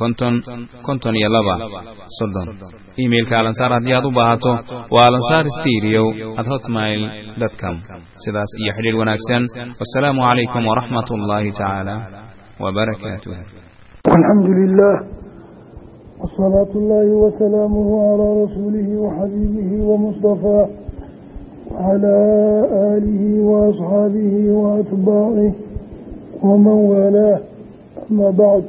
konton konton iyo laba. Soddon. Imailka alansaar haddii aad u baahato waa alansaar stereo at hotmail com. Sidaas iyo xidhiir wanaagsan. Wasalaamu calaykum waraxmat ullaahi tacaala wbarakaatuh alxamdu lilah wsalaatu ullaahi wasalaamuhu calaa rasuulihi waxabiibihi wamustafaah wcalaa aalihi waasxaabihi waatbaacih waman waalaah amaa bacd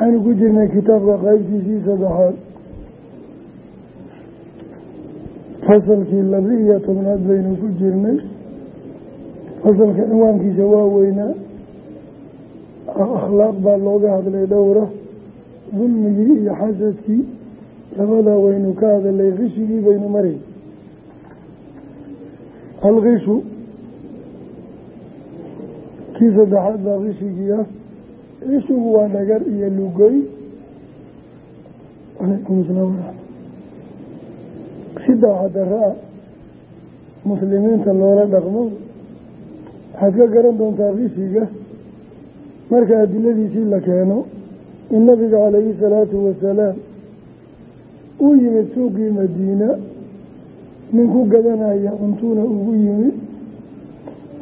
waxaynu ku jirnay kitaabka qaybtiisii saddexaad fasalkii laba iyo tobnaad baynu ku jirnay. Fasalka cinwaankiisa waa weynaa. Akhlaaq baa looga hadlay dhowra dulmigii iyo xasadkii. Labadaa waynu ka hadalay qishigii baynu maray. Alkishu kii saddexaad baa qishigii ah qishigu waa dhagar iyo lugoy. Calaykum asalaam waraxmat si daacadara-a muslimiinta loola dhaqmo waxaad ka garan doontaa qishiga marka adiladiisii la keeno in nabiga calayhi salaatu wasalaam uu yimid suuqii madiina nin ku gadanaya cuntuuna ugu yimid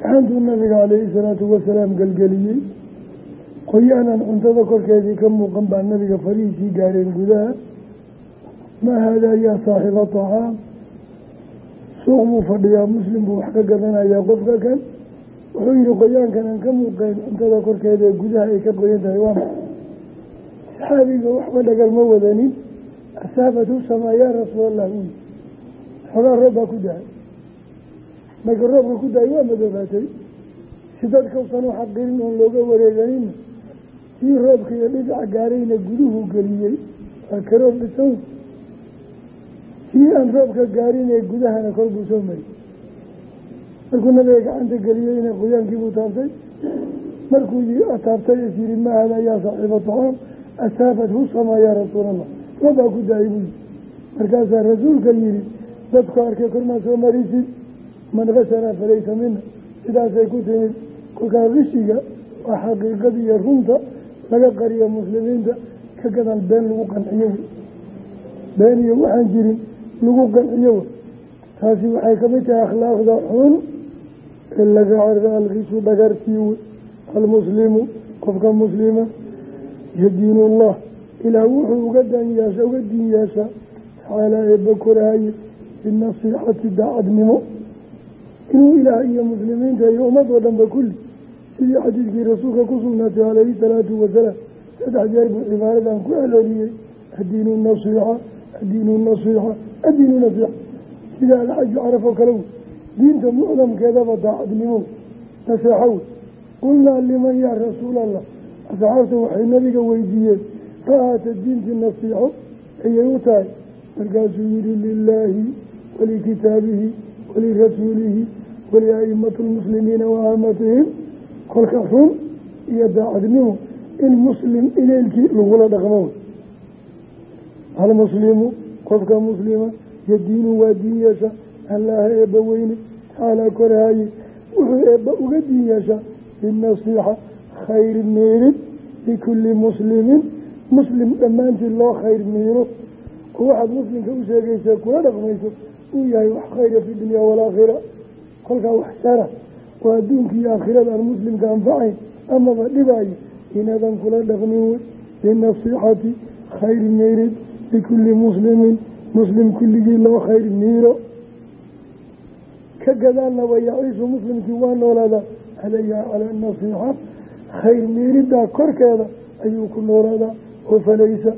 gaxantuu nabiga calayhi salaatu wasalaam gelgeliyey qoyaanan cuntada korkeedii ka muuqan baa nabiga farihiisii gaareen gudaha. Maa haadaa yaa saaxiba tacaam? Suuq buu fadhiyaa muslim buu wax ka gadanayaa qofka kan. Wuxuu yihi qoyaankan aan ka muuqeen cuntada korkeeda ee gudaha ay ka qoyan tahay waa maa saxaabiga waxba dhagar ma wadanin. Asaabatu samaa yaa rasuulallah uyi xogaa roob baa ku dahay marka roobka ku dahay waa madoobaatay si dadkausan u xaqirin oon looga wareeganina kii roobka iyo dhigaca gaarayna guduhu geliyey. Waa karoob dhisow. Kii aan roobka gaarin ee gudahana kor buu soo mariyey. Markuu nabiga gacanta geliyeyna qoyaankiibuu taabtay. Markuu taabtay is yihi ma hada yaa saaxiiba tacaam asaafathu samaa yaa rasuulallah. Roob baa ku daayay buyi markaasaa rasuulka yihi dadku arkay kormaa soo marisid man kashanaa falaysa mina sidaasay ku timid. Kolkaa qishiga waa xaqiiqada iyo runta laga qariyo muslimiinta ka gadal been lagu qanciyo been iyo waxaan jirin lagu qanciyo taasi waxay ka mid tahay akhlaaqda xun ee laga carro alkishu dhagartii wey almuslimu qofka muslima yadiinullah ilaah wuxuu uga danyeesha uga diin yeeshaa tacaalaa eebba korahaye binasiixati daacadnimo. Inuu ilaah iyo muslimiinta iyo ummadoo dhanba kulli sidii xadiidkii rasuulka ku sugnaatay calayhi salaatu wasalaam saddex jeer buu cibaaradan ku celceliyey addiinu nasiixa addiinu nasiixa addiinu nasiixa. Sida alxaju caraf oo kale wey diinta mucdamkeedaba daacadnimo naseexo wey qulnaa liman yaa rasuulallah. Asxaabta waxay nabiga weydiiyeen ra'aata diintii nasiixo ayay u tahay. Markaasuu yihi lilaahi walikitaabihi walirasuulihi waliaimati lmuslimiina wa aamatihim kolka run iyo daacadnimo in muslim ineylkii lagula dhaqmo. Almuslimu qofka muslima yadiinu waa diin yeesha allaaha eebba weyne tacaalaa korhaaye wuxuu eebba uga diin yeeshaa binasiixa khayr miirid likulli muslimin. Muslim dhammaantii loo khayr miiro. Oo waxaad muslimka u sheegaysa kula dhaqmayso uu yahay wax khayra fi dunya waalaakhira kolkaa wax shara oo adduunka aakhirada aan muslimka anfacayn amaba dhibaayo inadan kula dhaqmin wey binasiixati khayr miirid likulli muslimin muslim kulligii loo khayr miiro. Ka gadaalna wa yaciishu muslimkii waa noolaadaa calayha cala nasiixa khayr miiriddaa korkeeda ayuu ku noolaadaa oo falaysa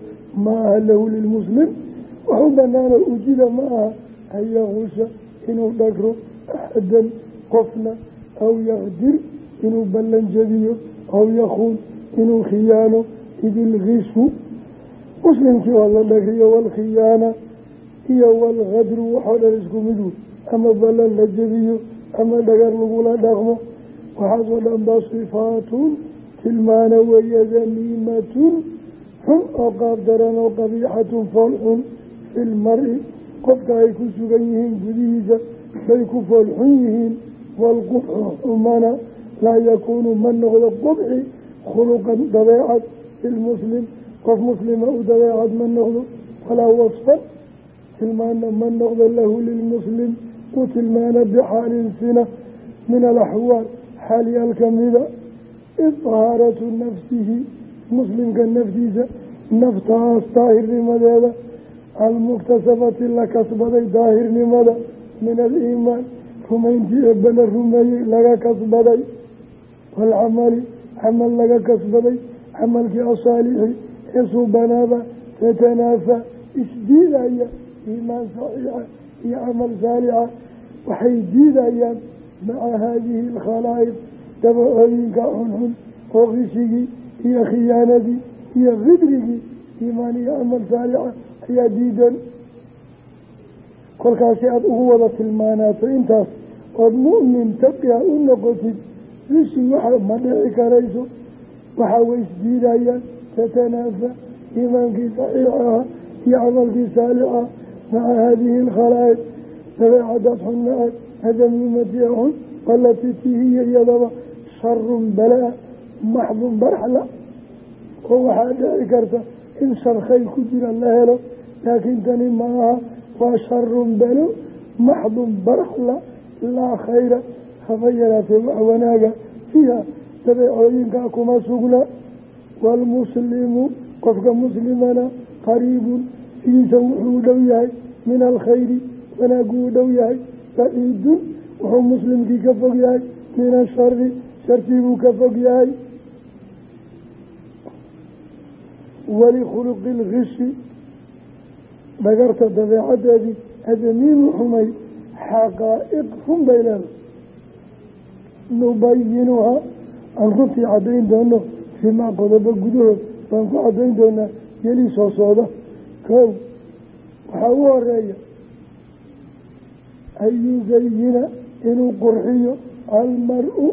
ma aha lahu lilmuslim wax u banaano ujida ma aha an yaqusha inuu dhagro axadan qofna aw yaqdir inuu ballan jabiyo aw yakuun inuu khiyaano idilkishu muslimkii oo la dhagriyo walkhiyaana iyo walkadru waxoo dhan isku mid wey ama ballan la jebiyo ama dhagar lagula dhaqmo waxaasoo dhan ba sifaatun tilmaana weeye damiimatun xun oo qaab daran oo qabiixatun fool xun fi lmari qofka ay ku sugan yihiin gudihiisa bay ku fool xun yihiin waalqubxu xumana laa yakuunu ma noqdo qubxi khuluqan dabeecad filmuslim qof muslima u dabeecad ma noqdo walaa wasfan tilmaana ma noqdo lahu lilmuslim u tilmaana bixaalin sina min alaxwaal xaalyaal kamida idahaaratu nafsihi muslimka naftiisa naftaas daahirnimadeeda almuktasabati la kasbaday daahirnimada min aliimaan rumayntii eebbe la rumeeyey laga kasbaday. Waalcamali camal laga kasbaday. Camalkii asaalixi ee suubanaaba tatanaafa isdiidaya iimaan saxiixa iyo camal saalixa. Waxay diidayaan maca haadihi alkhalaa'id dabacooyinka xunxun oo qishigii iyo khiyaanadii iyo khidrigii iimaan iyo camal saalixa ayaa diidan. Kolkaasi aada ugu wada tilmaanaato intaas ood mu'min taqiha u noqotid rishi waxa ma dhici karayso. Waxaa way isdiidayaan tatanaafa iimaankii saxiixaha iyo camalkii saalixa maca haadihi alkhalaa'id dabeecadaad xunna-aad hadamiimatia xun walatii tihiya iyadaba sharun balaa maxdun baraxla oo waxaa dhici karta in shar ku jira la helo laakiin tani ma aha waa sharun balo maxdun baraxla laa khayra haba yaraatee wax wanaaga. Fiiha dabeecooyinkaa kuma sugna. Waalmuslimu qofka muslimana qariibun sidiisa wuxuu u dhow yahay. Min alkhayri wanaaggu u dhow yahay. Baciidun wuxuu muslimkii ka fog yahay. Min ashari shartiibuu ka fog yahay. Walikhuluqi lkishi dhagarta dabeecadeedii adamiimu xumay xaqaa'iq run bay leedahay nubayinuhaa aan runtii caddayn doono fimaa qodobo gudahood baan ku caddayn doonaa yelii soo socda kow waxaa u horreeya an yuzayina inuu qurxiyo almar-u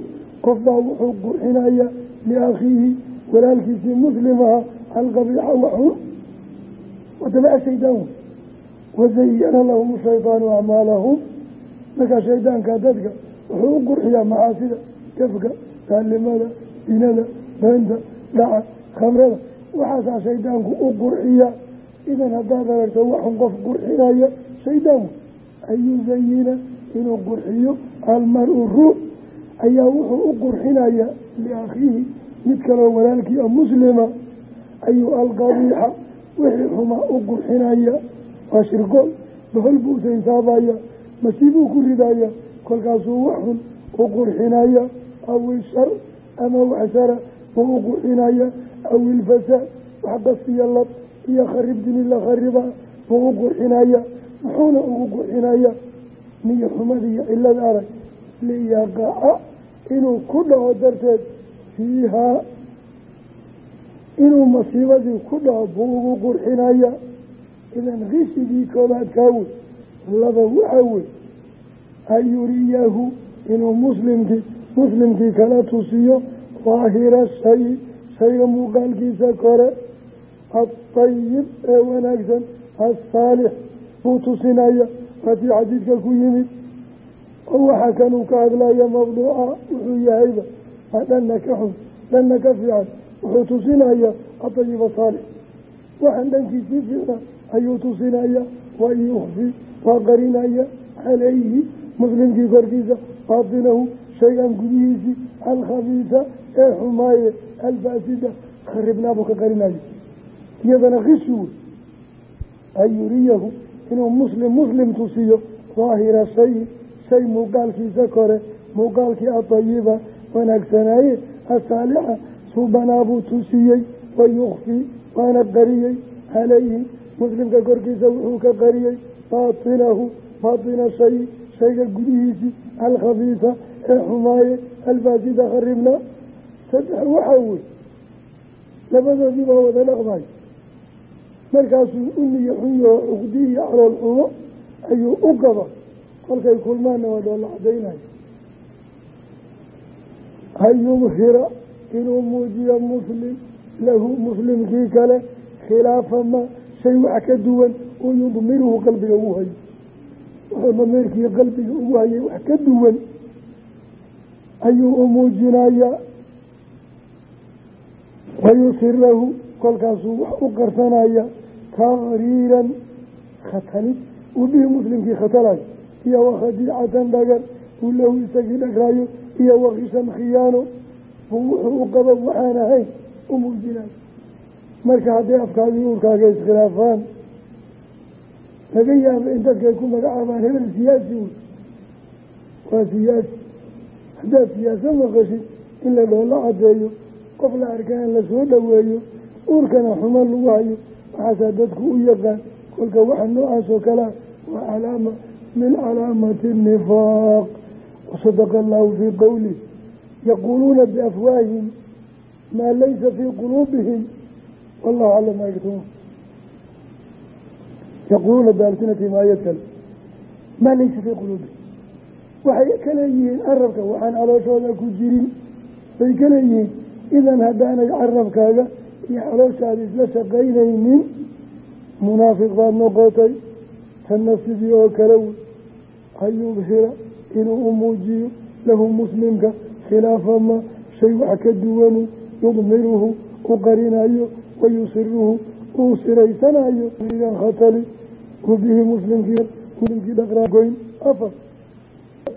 qofbaa wuxuu qurxinaya liakhiihi walaalkiisii muslimaha alqabiixa waxun watabaca shaydaan wazayana lahum markaa shaydaanka dadka wuxuu u qurxiyaa macaasida gafka gaalnimada dinada beenta dhaca khamrada. Waxaasaa shaydaanku u qurxiya idan haddaad aragto waxun qof qurxinaya shaydaan an yuzayina inuu qurxiyo almar-u ruux. Ayaa wuxuu u qurxinaya liakhiihi mid kaloo walaalkii a muslima. Ayuu alqabiixa wixii xumaa u qurxinaya. Waa shirkool bohol buu saynsaabaya masiibuu ku ridaya kolkaasuu wax xun u qurxinaya aw ishar ama wax shara buu u qurxinaya aw ilfasaad wax qasiya lab iyo kharib dini la khariba buu u qurxinaya muxuuna ugu qurxinaya niyo xumada iyo cilada arag liyaqaca inuu ku dhaco darteed fiihaa inuu masiibadii ku dhaco buu ugu qurxinaya idan kisigii koobaad laba waxa wey an yuriyahu inuu muslimkii muslimkii kala tusiyo daahira shayi shayga muuqaalkiisa kore adayib ee wanaagsan asaalix buu tusinaya waatii xadiidka ku yimid oo waxaa kanuu ka hadlaya mawduuca wuxuu yahayba aa dhanna ka xun dhanna ka fiican wuxuu tusinaya adayiba saalix waxaan dhankiisii fiicna ayuu tusinaya wa yukfi waa qarinaya calayhi muslimkii korkiisa baatinahu shaygan gudihiisii alkhabiisa ee xumaaye alfaasida kharibnaabuu ka qarinayo iyadana kishi an yuriyahu inuu muslim muslim tusiyo daahira shayi shay muuqaalkiisa kore muuqaalkii adayiba wanaagsanaaye asaalixa suubanaabuu tusiyey wa yukfi waana qariyey calayhi muslimka korkiisa wuxuu ka qariyey baatinahu baatina shay shayga gudihiisii alkhabiisa ee xumaaye alfaasida kharibna saddex waxaa wey labadoodii baa wada dhaqmay markaasuu u niyo xun yaho cuqdi iyo calool xumo ayuu u gaba. Kolkay kulmaanna waa dhoolla cadaynaya an yubhira inuu muujiyo muslim lahu muslimkii kale khilaafa ma shay wax ka duwan uu yudmiruhu qalbiga ugu hayo wuxuu damiirkii qalbiga ugu hayay wax ka duwan ayuu u muujinayaa wayusirahu kolkaasuu wax u qarsanaya taqriiran khatanid uu bihi muslimkii khatalayo iyo wakhadiicatan dhagan uu lahu isagii dhagraayo iyo wakishan khiyaano buu wuxuu u qabo waxaan ahayn u muujinayo marka hadday afkaagii uurkaaga iskhilaafaan laga yaaba in dadkay ku magacaabaan hebel siyaasi wey waa siyaasi. Haddaad siyaasa maqashid in la dhoola cadeeyo qof la arkaa in la soo dhoweeyo uurkana xumo lagu hayo waxaasaa dadku u yaqaan kolka waxa noocaas oo kalea waa calaama min calaamati nifaaq. Wasadaqa allahu fii qowlih yaquuluuna biafwaahihim maa laysa fii quluubihim wallahu aclam maa yaktumuun yaquuluuna bialsinatihim aayad kale maa laysa fii quluubihim waxay ka leeyihiin carabka waxaan calooshooda ku jirin bay ka leeyihiin idan haddaanay carabkaaga iyo calooshaada isla shaqaynaynin munaafiq baad noqotay tanna sidii oo kale wey an yubhira inuu u muujiyo lahu muslimka khilaafa ma shay wax ka duwanu yudmiruhu u qarinayo wayusiruhu uu siraysanayo khatali u bihi muslimkii dhaqraagoyn afar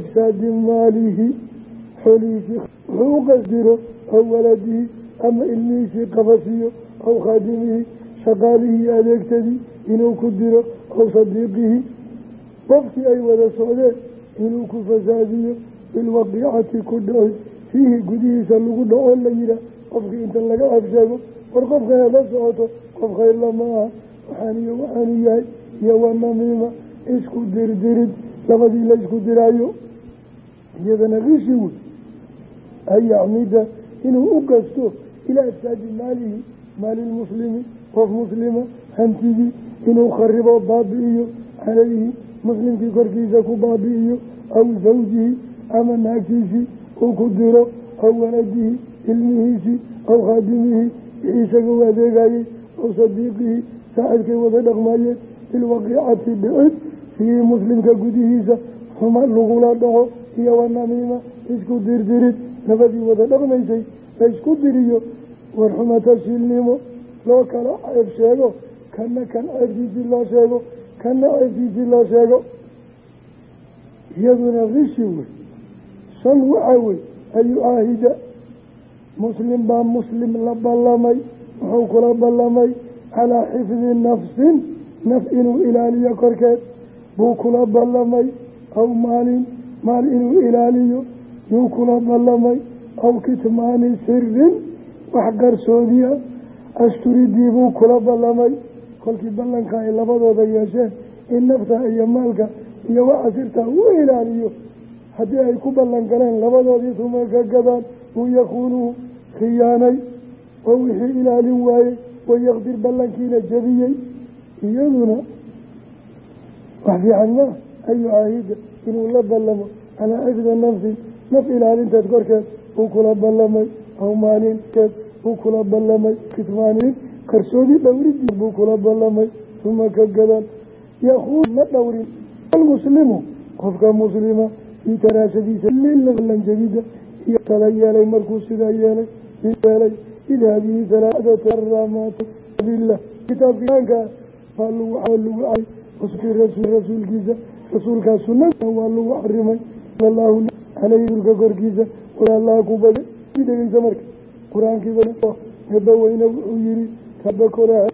ifsaadi maalihi xoolihiisii wuxuu u qasdiro aw waladihi ama ilmihiisii qabasiyo aw khaadimihi shaqaalihii adeegtadii inuu ku diro aw sadiiqihi. Qofkii ay wada socdeen inuu ku fasaadiyo bilwaqiicati ku dhaci fiihi gudihiisa lagu dhaco la yihaah qofkii inta laga afsheego war qofkana la socoto qof khayrla ma aha. Waxaan iyo waxaanu yahay iyo wanamiima isku dirdirid labadii la isku diraayo. Iyadana kishi wey an yacmida inuu u gasto ilaa ifsaadi maalihi maalilmuslimi qof muslima hantidii inuu kharibo baabi'iyo calayhi muslimkii korkiisa ku baabi'iyo aw zawjihi ama naagtiisii uu ku diro aw waladihi ilmihiisii aw khaadimihi isaga u adeegayey aw sadiiqihi saaxibkay wada dhaqmayeen bilwaqiicati dhicid fiihi muslimka gudihiisa xuma lagula dhaco iyo wanamiima isku dirdirid. Nabadii wada dhaqmaysay la isku diriyo warxumata shilnimo loo kala ceeb sheego kana kan ceebtiisii loo sheego kana ceebtiisii loo sheego. Iyaduna kishi wey shan waxaa wey ayucaahida muslim baa muslim la ballamay wuxuu kula ballamay calaa xifdi nafsin naf inuu ilaaliyo korkeed. Buu kula ballamay aw maalin maal inuu ilaaliyo yuu kula ballamay aw kitmaani sirin wax qarsoodiya ashturidii buu kula ballamay. Kolkii ballanka ay labadooda yeesheen in nafta iyo maalka iyo waxa sirtaa u ilaaliyo. Haddii ay ku ballan galeen labadoodii tuma ka gadaan uu yakuunuhu khiyaanay oo wixii ilaalin waayey wayaqdir ballankiina jebiyey iyaduna wax fiican maa ayu caahida inuu la ballamo calaa xifdi nafsi naf ilaalinteed korkeed uu kula ballamay aw maalinkeed uu kula ballamay kitmaaniin qarsoodi dhowridii buu kula ballamay uma ka gadan. Yakuun ma dhowrin almuslimu qofka muslima fii iyo tala yeelay markuu sidaa yeelay yeelay id hadihi halaathatu aramaat billah kitaabkiisaanka waa lagu cay uskii rasuulkiisa rasuulkaas sunada waa lagu xarimay sallallahu caleyhi rasuulka korkiisa allaha ku bada dhegeysa marka qur'aankiiba eebba weyne wuxuu yihi kaba koraa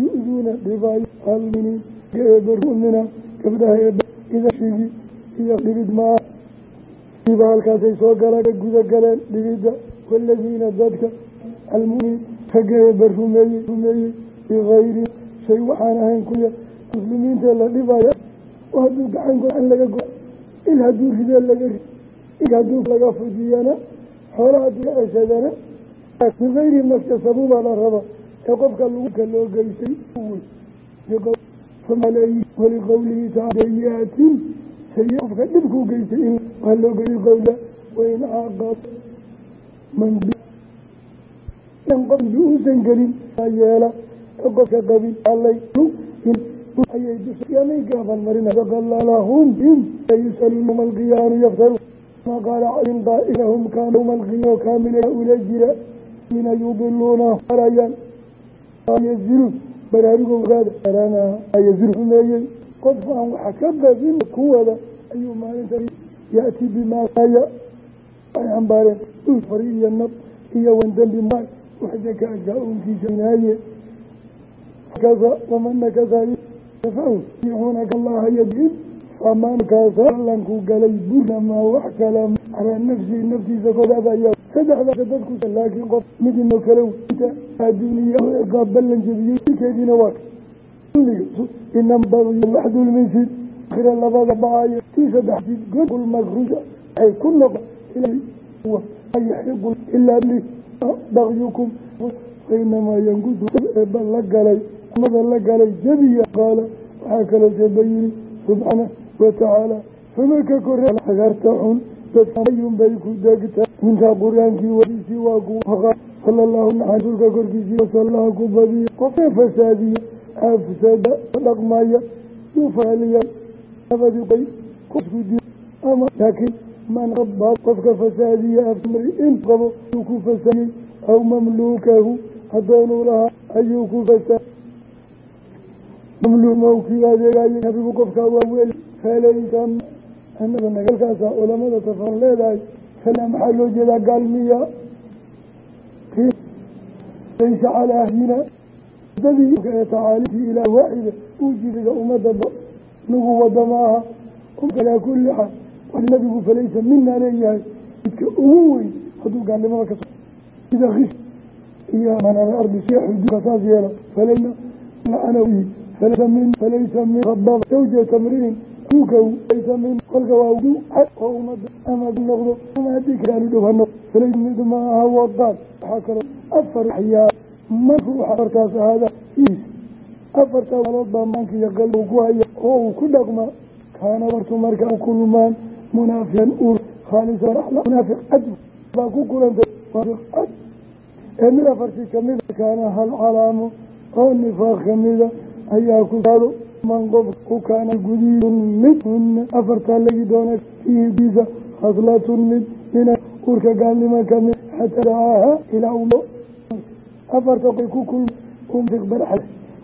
yu-duuna dhibaayo alminiin eebarumina gabdhaha eeba idashigi iyo dhibid maa iba halkaasay soo galaan guda galeen dhibidda waladiina dadka almuminiin ragga eeba rumeeyey bikayri shay waxaan ahayn kuya muslimiinta la dhibaya hadduu gacan go-an laga go il hadduu ridee laga ri hadduu laga fujiyana xoola hadduu ka ceshadana bikayri maktasabu baa la raba ee qofka laguka loo geystay waliqowlihi taala sayiaatin sayi qofka dhibkuu geystay in waa loo geyay qowla wain caaqab man qof uusan gelin yeela ee qofka qabin ayay gaaban marina. Lahum yusaluun yawma alqiyaama yaftaruun ma qaala in daa'irahum kaana yawma alqiyaama kaamila ula jira. Ina yudiluuna arayaan yaziruun baraarugo ogaada yaziru rumeeyey qof aan waxa ka badin kuwada. Ayuu maalinta yaati bimaaya ay xambaareen fari iyo nab iyo wandambi maay waxda ka agaa uunkiisa inaaye kasa wamanakasa yunaka allaha yadcib famankaasa allanku galay burnamaa wax kala calaa nafsihi naftiisa kodaabaya saddexdaasa dadku laakiin qof mid inoo kale adduuniya ciqaab ballan jebiyey ilkeediina waa. Inamaxdulmisid akhira labada bacaayo tii saddexsid godulmakruja waxay ku noqon yaxiqu ilaa bakyukum fainamaa yankusu eeba la galay amada la galay jabiya qaala waxaa kaloo seeba yiri subxaana watacaala fama ka kore agarta xun dadayun bay ku degtaa intaa qur'aankii wadiisii waa ku sala allahu rasuulka korkiisii wasallaha ku badiya qofka fasaadiya afsada dhaqmaya yufaaliya laakiin man qofka fasaadiya afmri in qabo ayuu ku fasaadiyey aw mamluukahu adoonuu lahaa ayuu ku fasaad mamluumowkii adeegayay nabigu qofkaa waa weel nagalkaasa culamada tafan leedahay fala maxaa loo jeedaa gaalmiya laysa calaa ahlina dadii ee tacaaliimtii ilaah waaxida uu jiriga ummadda nagu wada maaha calaa kulli xaal. Wax nabigu falaysa mina leeyahay midka ugu weyn hadduu gaalnimada ka sida kis iyo man ala ardi si xuduudka saas yeelo. Falayna lacana falaysa min falaysa min rababa zawjata mriin duukaw laysa min kolka waa du cad oo umada ama noqdo. Ama haddii kaalu dhow ha noqdo. Falaysa mid maaha wadaan. Waxaa kaloo afar waxyaa marka waxa afartaas ahaada is afartaa walood baa oo uu ku dhaqma kaana wartu marka u kulmaan munaafiqan ur khaalisa cad baa ku kulantay cad. Ee mid afartii kamida kaana hal calaamo oo nifaaq kamida ayaa ku saado man qof ku kaana gudiidun mid afartaa lagi doona fiihi diisa khaslatun mid mina urka gaalnimo ka mid xataa dacaaha ilaa afarta ku unfiq barxa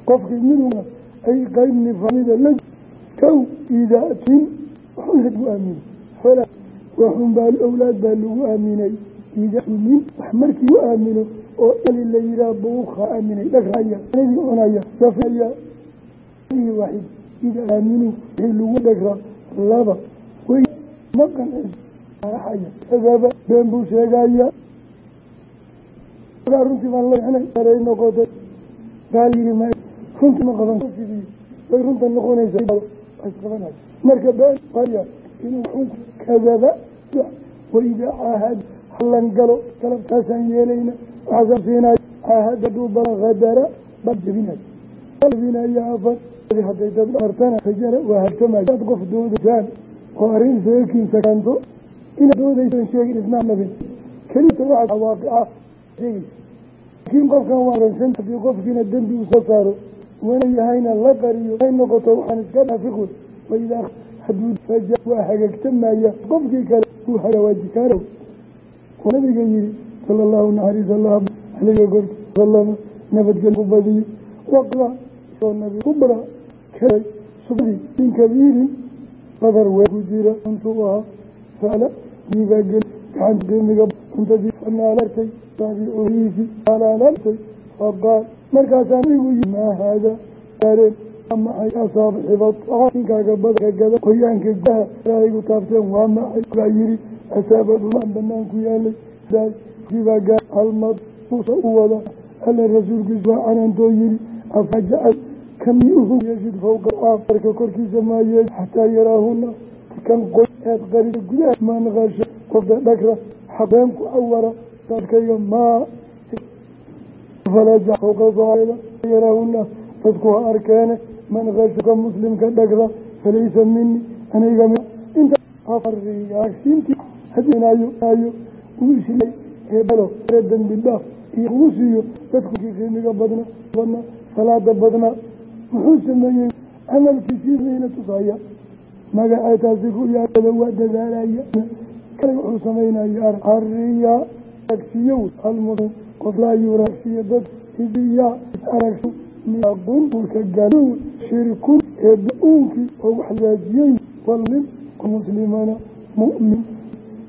qofkii miduna ay qeyb nifaamida la kow idaatin waxun lagu aaminay xoolaa waxun baa awlaad baa lagu aaminay idamin wax markii u aamino oo ali la yihaa buuka aaminay dhagraya anadii cunaya safaya waaxid ida aaminu wixii lagu dhagra laba way maqan araxaya kadaba been buu sheegaya runtii baan laxnay aray noqotay gaal yiri ma runtii way runta noqonaysaa isqabanay marka been waya inuu xun kadaba waida caahad hallan galo galabtaasaan yeelayna waxaasaan siinay caahad khadara bad jebinay. Jebinaya afar. Hadday dad artana fajara waa hartamay qof doodaysaan oo arrin seekiinsa kanto inaad doodaysan sheegin isnaa nabin kelita waxaa waaqica sheegaysa. Laakiin qofkan waa ransan haddii qofkiina dembi uu soo saaro wana yahayna la qariyo ay noqoto waxaan iska dhaafiq wey waidaa hadduu faja waa hagaagtamaya qofkii kale uu hagawaajikaano nabiga yihi sala allahu naxariis allah aleyga gorta salama nabadgel ku waqla oo nabi kubra kaday subdii min kabiirin badar wey ku jira intuu ahaa faala diibaageli gacanta demiga cuntadii fanaalartay taabicuhiisi alaalartay faqaal markaasaa nabigu yii maa haada? Gaareen maxay asaabixiba ninkaaga badka gada qoyaanka gaha ilaahigu taabteen waa maxay? Baa yidhi asaabadhulaan banaan ku yaalay kiibaa gaar almad muusa u wada alla rasuulkiisu waa canantoo yidhi afajacal kamiuhu yeshid fawqa arka korkiisa maaye xataa yaraahuna kan qoy eed qarisa gudaha manqasha qofka dhagra xabeen ku awara dadkayga maa falaja fawqa saayada yaraahuna dadku ha arkeene man qashka muslimka dhagra falaysa mini aniga inta afariyaasintii hadinaayo ayo uu islay eebalo ee dambi dhaaf iyo ugu siiyo dadkii qiimiga badna badna salaada badnaa muxuu sameeyey camalkiisiina tusaya magacee taasi ku yaada waa dadaalaya wuxuu samaynaya ariya agsiyow almuslim qof laa yuragsiyo dad idiya aragsi miaqun ulka gaalow shirkun eeba uunkii oo wax hagaajiyey muslimana mu'min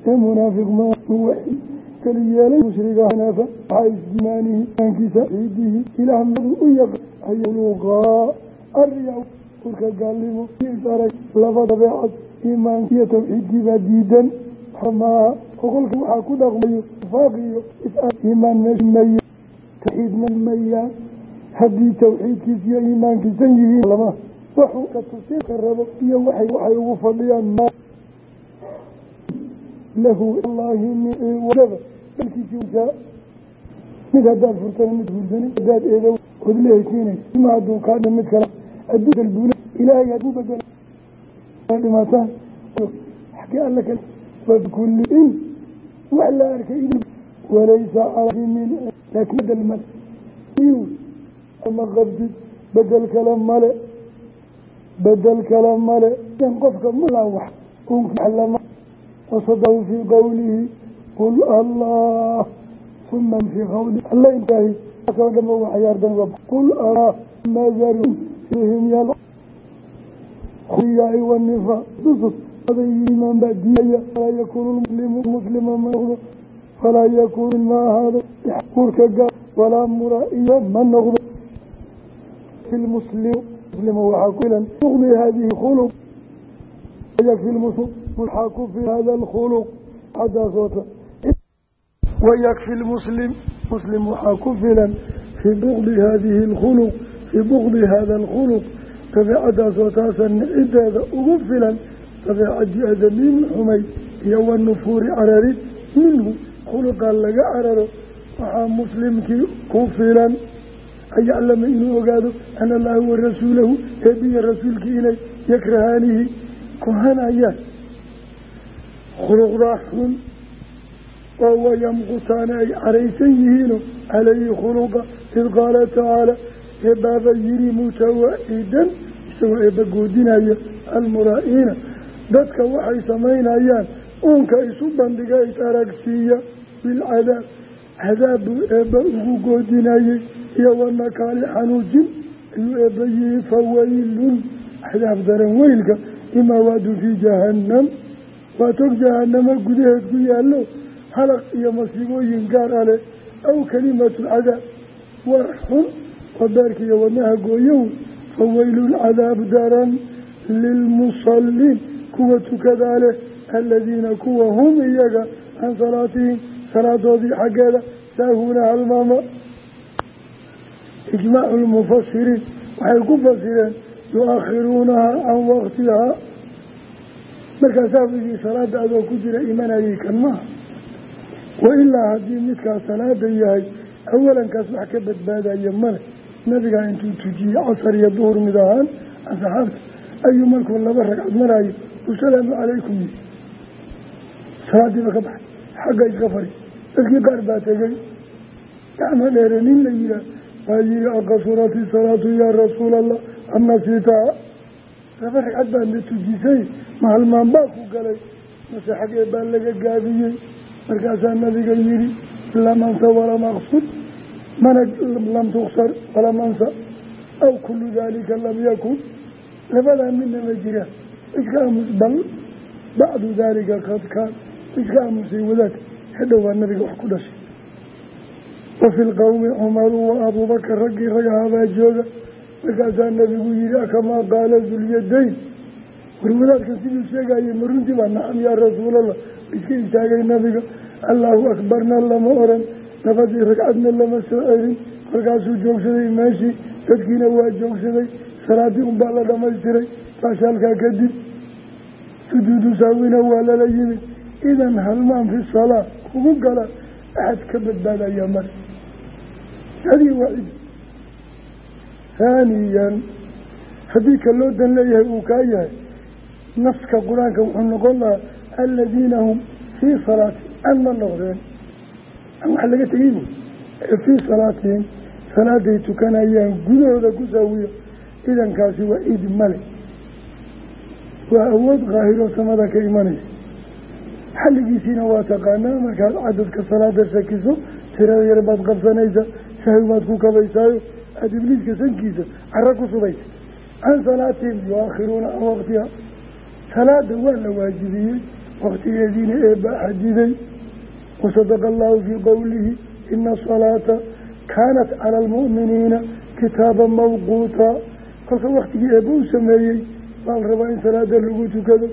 ee munaafiq muwaxid kali yeelay mushriga hanaafa waxaa isjimaanihi aankiisa ciidihi ilaah madu u yaqa ayluqaa ariya ulka gaalnimo isarag laba dabeecad iimaanka iyo tawxiidkiibaa diidan maaha oqolka waxaa ku dhaqmayo ifaaq iyo iimaan meesmayo tawxiidna mayaan haddii tawxiidkiis iyo iimaankiisan yihiin lama waxuu ka tusinka rabo iyo waxay ugu fadhiyaan lahu allahi wadaba dalkiisa mid haddaad furtana mid fursani hadaad eedo ood la heshiinaysa ima hadduu kaa mid kale adduun dalbuula ilaahay aad ku bedela dhimaataan xagee alla kale wakulli in wax la arkay walaysa min laakin bedel male ma qabtid bedel kale male bedel kale male. Qofka unkalama wasadahu fii qawlihi qul allah uma fii qawli alla intaahi kao dhama waxyaardan qul allah mazaru fihim yal. Khiyaai wanifa iimaan baa diidaya falaa yakunu muslimu muslima ma falaa yakunu ma ahaado urka gaal walaa muraiya ma noqdo fi lmuslim muslim waxaa ku filan muqdi hadihi khuluq yakfi lmuslim waxaa ku filan hada alkhuluq xadaasota wayakfi lmuslim muslim waxaa ku filan fii bukdi hadihi alkhuluq fii bukdi hada alkhuluq dabeecadaasoo taasa nicideeda ugu filan dabeecadii adamiin xumay iyo wanufuuri cararid minhu khuluqaa laga cararo. Waxaa muslimkii ku filan an yaclama inuu ogaado ana allaha wa rasuulahu eebiya rasuulkii inay yakrahaanihi kuhanayaan khuluqdaa xun oo wayamqutaana ay caraysan yihiino calayhi khuluqa. Id qaala tacaala eebaaba yiri mutawacidan isagoo eebba goodinaya almuraa'iina dadka waxay samaynayaan uunka isu bandhiga is aragsiiya bilcadaab cadaab buu ugu goodinayey iyo wanakaali xanuujin ayuu eebba yihi fawaylun cadaab daran weylka imaa waadun fii jahannam. Waa tog jahanamo gudaheed ku yaallo halaq iyo masiibooyin gaar a leh aw kalimatu cadaab war xun oo beerka iyo wadnaha gooyow fawaylun cadaab daran lilmusalliin kuwa tukadaa leh aladiina kuwa hum iyaga can salaatihim salaadoodii xaggeeda saahuuna halmaama ijmaacu lmufasiriin waxay ku fasireen yu-akhiruunaha can waqtihaa markaasaa wigii salaada adoo ku jira imanayay kan maaha. Wailaa haddii midkaas salaada yahay awalankaas wax ka badbaadaya male. Nabigaa intuu tujiyey casar iyo duhur mid ahaan asxaabta ayuu markuu laba ragcad maraayo wasalaamu calaykum salaadiiba ka baxay xagga iska fari dadkii qaar baa tegey gacma dheere nin la yihaah waa yihi aqasurati salaatu yaa rasuula allah amnasiitaa laba ragcad baadna tujisay mahalmaan baa ku galay mase xagee baa laga gaabiyey markaasaa nabiga yihi lam ansa walam aqsud mana lam tuksar walam ansa aw kullu daalika lam yakun labadaa midna ma jiraan iska aamus bal bacdu daalika qad kaan iska aamusay wadaad hadhow baa nabiga wax ku dhashay. Wa fi lqowmi cumaru wa abuubakar raggii rag ahaabaa jooga markaasaa nabigu yihi akamaa qaala dulyadayn war wadaadkan siduu sheegayay ma runtii baa nacam yaa rasuulallah. Iska istaagay nabiga allaahu akbarna lama oran labadii ragcadna lama soo celin. Kolkaasuu joogsaday meeshii dadkiina waa joogsaday salaadii unbaa la dhamaystiray baashaalkaa kadib sujuudu saawina waa lala yimid. Idan halmaan fi salaa kugu gala axad ka badbaadaya mare hadihi waa cid. Haaniyan haddii ka loo dan leeyahay uu kaa yahay naska qur'aanka wuxuu noqon lahaa aladiina hum fii salaati an ma noqdeen. An wax laga tegey bu fii salaatihim salaaday tukanayaan gudahooda ku idankaasi waa idi male waa awood qaahiroo samada ka imanaysa. Xalligiisiina waa taqaanaa markaad cadadka salaada shakiso tirada yar baad qabsanaysa sahwi baad ku kabaysaayo aada ibliiska sankiisa caro ku subaysa. Can salaatihim yuakhiruuna can waqtiha. Salaada waa la waajibiyey waqtigeediina eebaa xadiday wasadaqa allahu fii qowlihi ina asalaata kaanat cala almu'miniina kitaaban mawquuta. Kolka waktigii eebba u sameeyey la rabaa in salaada lagu tukado.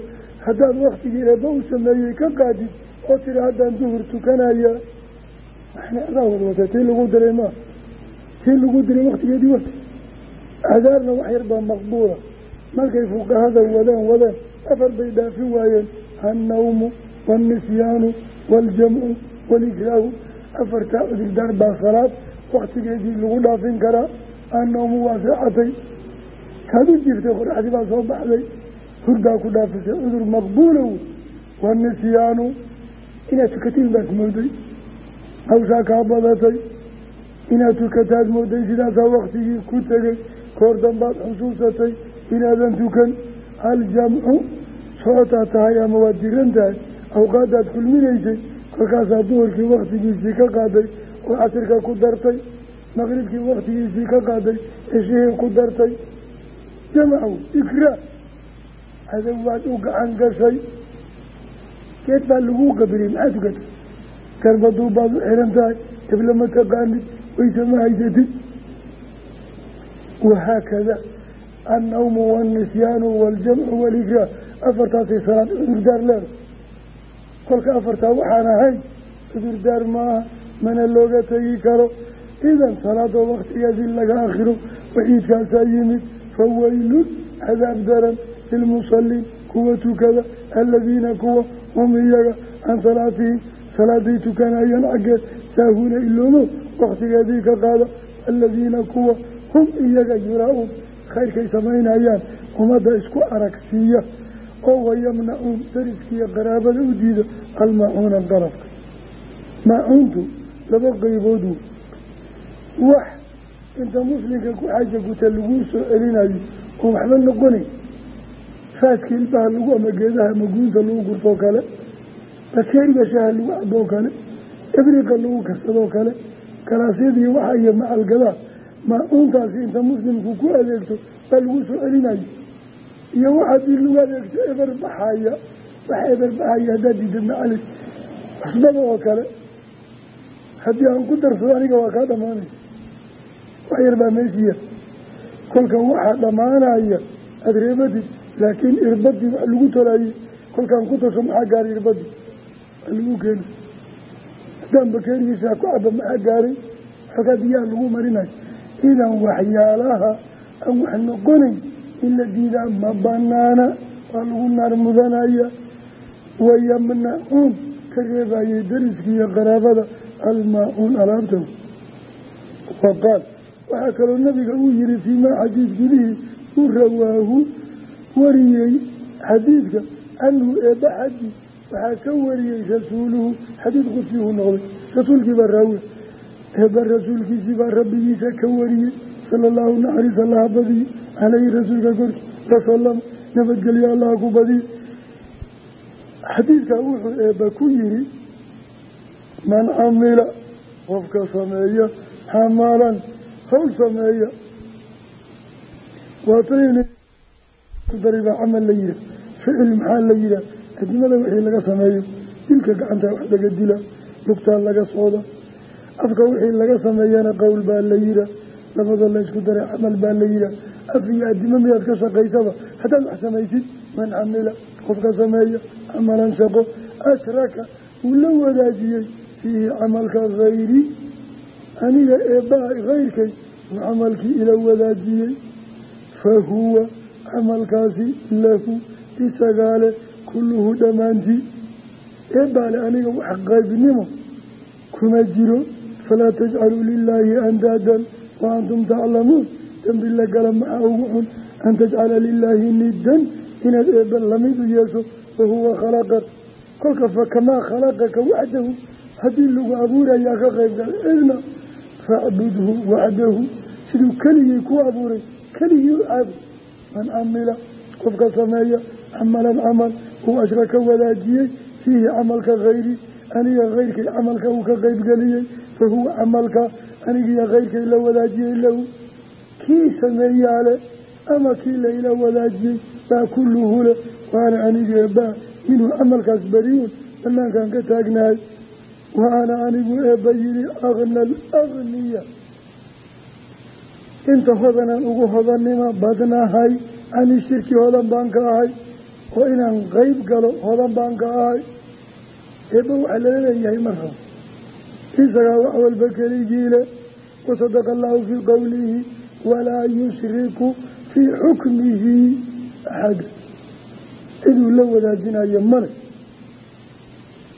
Haddaad waktigii eebba u sameeyey ka qaadid. Oo tiri haddaan duhur tukanaya. Waxna adaa wadwata tii lagu diray maa tii lagu diray waktigeedii wata. Adaarna wax yar baa maqbuula. Markay fuqahada wadaan wadaan afar bay dhaafin waayeen. Annawmu waannisyaanu waaljamcu waalikraahu afartaa cudurdaar baa salaad. Waktigeedii lagu dhaafin karaa. Annawmu waa seexatay kaad u jirtay qoraxdii baa soo baxday hurdaa ku dhaafisay cudur maqbuulow wanisyaanu inaad tukatiin baad mooday hawshaa kaa badatay inaad tukataad mooday sidaasaa waktigii ku tegey koor dambaad xusuusatay inaadan tukan aljamcu socotaad tahay ama waad diran tahay awqaadaad kulminaysay kolkaasaa duhurkii waktigiisii ka qaaday oo casirka ku dartay maqribkii waktigiisii ka qaaday ceshihii ku dartay jamcu ikraa adag waad u gacan gashay. Geed baa laguu qabilay maxaa tukata garbaduu baad u xiran tahay tabla ma taqaanid wayse ma haysatid. Wahaakada annawmu waannisyaanu waaljamcu waalikraah afartaasay salaad cudurdaar leedahay kolka afartaa waxaan ahayn cudurdaar maaha mana looga tegi karo. Idan salaadoo waktigeedii laga akhiro waciidkaasaa yimid fawaylun cadaab daran lilmusaliin kuwa tukada aladiina kuwa hum iyaga can salaatihim salaaday tukanayaan xaggeed saahuuna iloomo waktigeedii ka qaada aladiina kuwa hum iyaga yuraa-uun khayrkay samaynayaan ummadda isku aragsiiya oo wayamnacuun dariskiiyo qaraabada u diida almaacuuna qalabka maacuuntu laba qeybood wax inta muslimka ku xaaja guta laguu soo celinayo oon waxba noqonayn faaska ilbaha lagu ama geedaha ama guunta lagu gurtoo kale bakeeriga shaha lagu caboo kale ibriqa lagu karsadoo kale kalaasyadii waxa iyo macalgadaa maacuuntaasi inta muslimku ku adeegto baa lagu soo celinayo. Iyo waxaadii lagu adeegto eber baxaya waxa eber baxaya haddaad diida macali cusbada oo kale. Haddii aan ku darsado aniga waa kaa dhamaanaya wax yar baa meeshiiya kolkan waxaa dhammaanaya aada reebadid laakiin irbadii wax lagu tolaayey kolkaan ku tasho maxaa gaaray irbadii waa lagu keena haddaan bakeerigiisaa ku caba maxaa gaaray? Xoogaa biyaha lagu marinayo. Idan waxyaalaha aan wax noqonayn in la diidaa ma banaana. Waa lagu naar mudanaya. Ka reebayay dariskii iyo qaraabada. Almaa-uun alaabta waxaa kaloo nabiga uu yihi fiimaa xadiid gudihii uu rawaahu wariyey xadiidka canhu eebba xaggi waxaa ka wariyey rasuuluhu xadiid qudsihu noqday. Rasuulkiibaa raawiya eebba rasuulkiisiibaa rabbigiisa ka wariyey sala allahu naxariis allaha badiye caleyhi rasuulka korki wasalam nabadgelyo allaha ku badiye xadiidkaa wuxuu eebba ku yihi man camila qofka sameeya xamalan hawl sameeya baa camal la yihaa ficil maxaa la yihaa adimada wixii laga sameeyo dilka gacantaa wax laga dila lugtaa laga sooda afka wixii laga sameeyana qowl baa la yihaa labada laysku daray camal baa la yihaa af iyo adimo miyaad ka shaqaysaba haddaad wax samaysid man camila qofka sameeya camalan shaqo ashraka uu la wadaajiyey fiihi camalka hayri aniga eebbaha hayrkay uu camalkii ila wadaajiyey fa huwa camalkaasi lahu isagaale kulluhu dhammaantii. Eebbaale aniga wax qaybnimo kuma jiro. Falaa tajcaluu lilaahi andaadan wa antum taclamuun. Dembi la gala maxaa ugu xun. An tajcala lilaahi niddan inaad eebba la mid u yeesho wahuwa khalaqak kolka fa kamaa khalaqaka waxdahu haddii lagu abuurayaa ka qayb gala cidna facbudhu waxdahu siduu keligii ku abuuray keligii u caabud man camila qofka sameeya camalan camal uu ashraka wadaajiyey fiihi camalka hayri aniga keyrkay camalka uu ka qeybgeliyey fa huwa camalka anigiiyo keyrkay la wadaajiyey lahu kii sameeyaale ama kii layla wadaajiyey baa kulluhu le waana anigee baa minhu camalkaas bariyuun banaankaan ka taagnahay wa ana anigu eebba yidhi akna alagniya inta hodanaan ugu hodannima badnahay ani shirki hodan baan ka ahay oo inaan qeyb galo hodan baan ka ahay eebba waxaa lala leeyahay ma rabo isagaa wax walba keligiile wasadaqa allahu fii qowlihi walaa yushriku fii xukmihi axada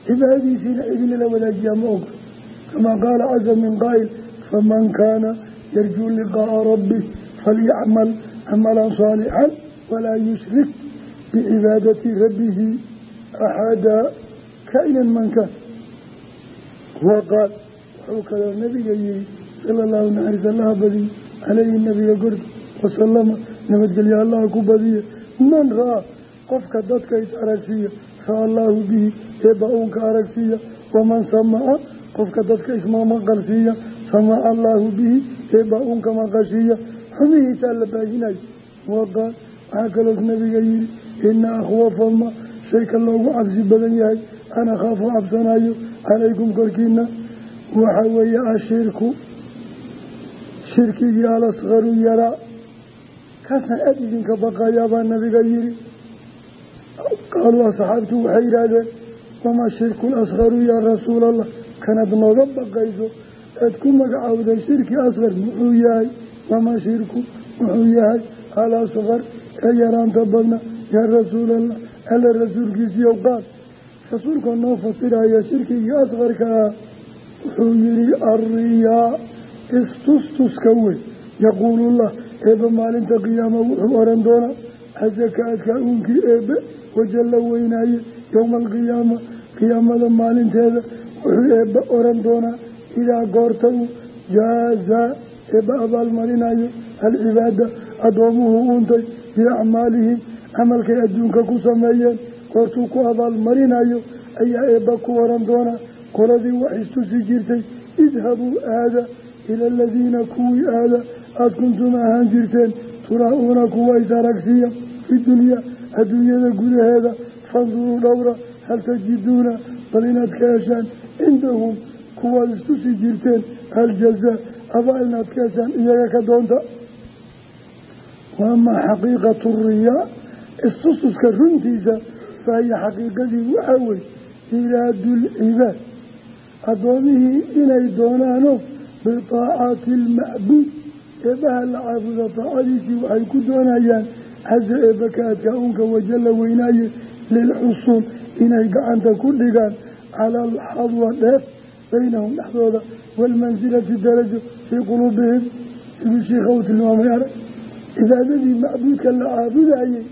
cibaadadiisiina cidii lala wadaajiyaa ma oga kamaa qaala casa min qaa'il faman kaana yarjuu liqaa'a rabbih falyacmal camalan saalixan walaa yushrik bicibaadati rabbihi axada kainan mankaan wa qaal wuxuu kaloo nabiga yihi sala allahu naxariis allaha badiye caleyhi nabiga gorda wasalama nabadgelyo allaha ku badiye man ra'a qofka dadka is aragsiiya raa allaahu bihi eebba uunka aragsiiya waman samaca qofka dadka ismamaqalsiiya samaca allaahu bihi eebba uunka maqashiiya xumihiisaa la baahinayo waqaal waxaa kaloos nabiga yihi ina akhwafama shayka loogu cabsi badan yahay an akhaafu cabsanayo calaykum korkiina waxaa weeye ashirku shirkigii alasqaru yaraa kaasaan aada idinka baqayaabaa qaaluu asxaabtu waxay yidhaahdeen wamaa shirku lasqaru yaa rasuulallah. Kanaad nooga baqayso eed ku magacowday shirki asqar muxuu yahay? Wamaa shirku muxuu yahay? Alasqar ee yaraanta badna yaa rasuulallah alla rasuulkiisiiyow qaal. Rasuulka noo fasiraya shirkigii asqarka ah wuxuu yihi arriyaa istustuska wey yaquulullah eebbe maalinta qiyaama wuxuu oran doonaa xasakaadka uunkii eebbe wajalla weynaaye yowma alqiyaama qiyaamada maalinteeda. Wuxuu eebbe oran doonaa idaa goorta uu jaazaa eebbe abaalmarinayo alcibaada addoomuhu uuntay biacmaalihim camalkay adduunka ku sameeyeen. Goortuu ku abaalmarinayo ayaa eebba ku oran doonaa qoladii wax istusi jirtay idhabuu aada ila aladiina kuwii aada aada kuntum ahaan jirteen turaa-uuna kuwa is aragsiiya fi dunyaa adduunyada gudaheeda fanduruu dhowra hal tajiduuna bal inaad ka heshaan cindahum kuwaad istusi jirteen aljazaa abaa inaad ka heshaan iyaga ka doonta. Waamaa xaqiiqatu riyaa istustuska runtiisa fahiya xaqiiqadii waxaa wey iraadu lcibaad addoomihii inay doonaano bitaacati almacbuud eebbaha la caabudo taacadiisii waxay ku doonayaan casa eebbakaadka unka wajalla weynaaye lilxusuul inay gacanta ku dhigaan cala alxadwa dheef baynahum dhexdooda waalmansilati darajo fii quluubihim siduu sheikha uu tilmaamay arag cibaadadii macbuudka la caabudayey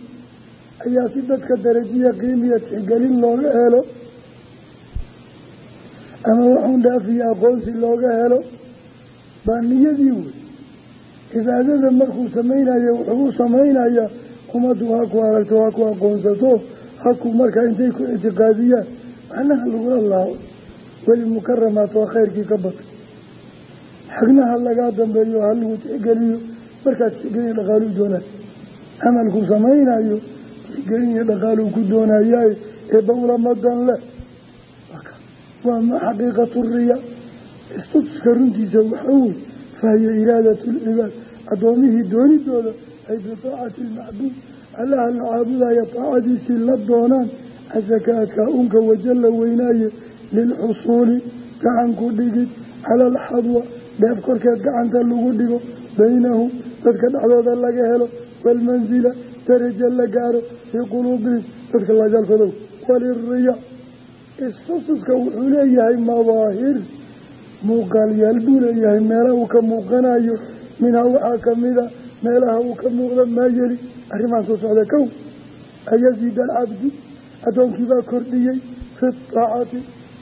ayaa si dadka darajiya qiimiya tixgelin looga helo ama waxuun dhaafiya aqoonsi looga helo baa niyadii wey cibaadada markuu samaynayo wuxuu u ummaddu ha ku aragto ha ku aqoonsato haku markaa intay ku ictiqaadiyaan macnaha lagula laawo weli mukaramaat waa khayrkii ka batay xagnaha lagaa dambeeyo ha lagu tixgeliyo markaad tixgeliya dhaqaaluu doonaan camalku samaynayo gelin iyo dhaqaaluu ku doonayaay eebba ulamadan leh. Waa xaqiiqatu riya. Istuska runtiisa waxaa wey fahiya iraadatu lcibaad addoomihii doonidooda ay bitaacati almacbuud allaha la caabudaya taacadiisii la doonaan casakaadkaa unka wajalla weynaaye lilxusuuli gacan ku dhigid cala alxadwa dheef korkeed gacanta lagu dhigo baynahum dadka dhexdooda laga helo waalmansila daraja la gaaro fii quluubihim dadka lagaalkoodow waliriya istustuska wuxuu leeyahay madaahir muuqaalyaal buu leeyahay meelaha uu ka muuqanayo minhaa waxaa kamida meelaha uu ka muuqda maa yeli arrimahan soo socda kow ayaziid alcabdi addoonkiibaa kordhiyey. Fi taacati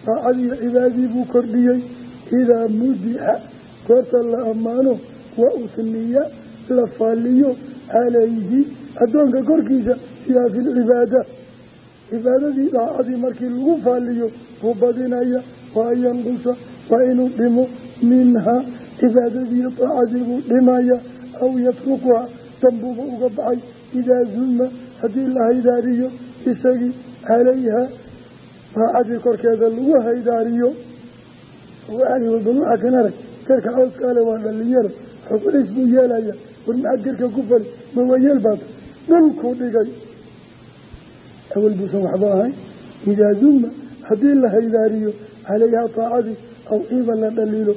taacadiiyo cibaadii buu kordhiyey. Idaa mudixa goorta la ammaano wa usniya la faaliyo calayhi addoonka korkiisa sidaa fi cibaadadii daacadii markii lagu faaliyo buu badinaya an yanqusa waa inuu dhimo minhaa. Cibaadadiiyo daacadii buu dhimaya aw yatrukuha danbuuba uga baxay idaa zuma haddii la haydaariyo isagii calayha daacadii korkeeda lagu haydaariyo waali walban waxaa kan arag garka cawskaale waa dhalinyaro xogulays buu yeelaya war maxaad garka ku fali ma wayeel baata dhulkuu dhigay awal buusan waxba ahayn idaa duma haddii la haydaariyo calayhaa taacadii aw ciiba la dhaliilo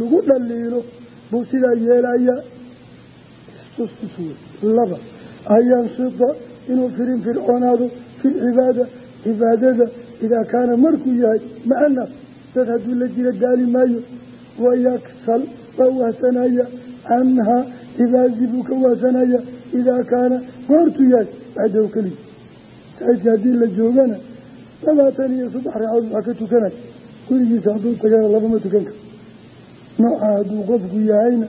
lagu dhaliilo buu sidaa yeelaya istustus wey laba ayansida inuu firin fircoonaado fi lcibaada cibaadada idaa kaana markuu yahay macana dad hadduu la jira gaali maayo wayaksal waa wahsanaya canhaa cibaadadii buu ka wahsanaya idaa kaana goortuu yahay waxdow keliya saidka haddii la joogana labaatan iyo saddex raacood waxaa ka tukanay gurigiisa hadduu tagana labama tukan nooca hadduu qofku yahayna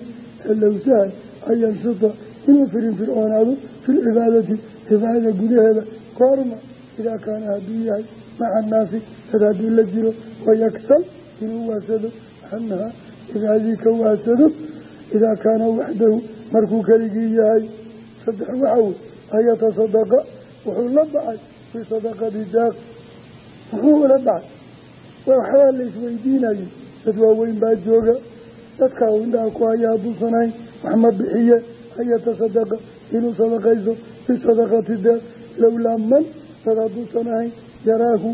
lowsahan ayansida inuu firin fircoonaado fi lcibaadati cibaadada gudaheeda. Goorma idaa kaana hadduu yahay maca annaasi dad haddii la jiro wayaksal inuu waasado canhaa cibaadadii ka waasado idaa kaana waxdahu markuu keligii yahay. Saddex waxaa wey ayatasadaqa wuxuu la baxay fii sadaqati daaq. Muxuu ula baxay. Waxbaa la isweydiinayo dad waaweyn baa dadkaa u indhaha ku haya hadduusan hayn wax ma bixiye ayatasadaqa inuu sadaqayso fii sadaqati daaq lowlaa man dad hadduusan ahayn yaraahu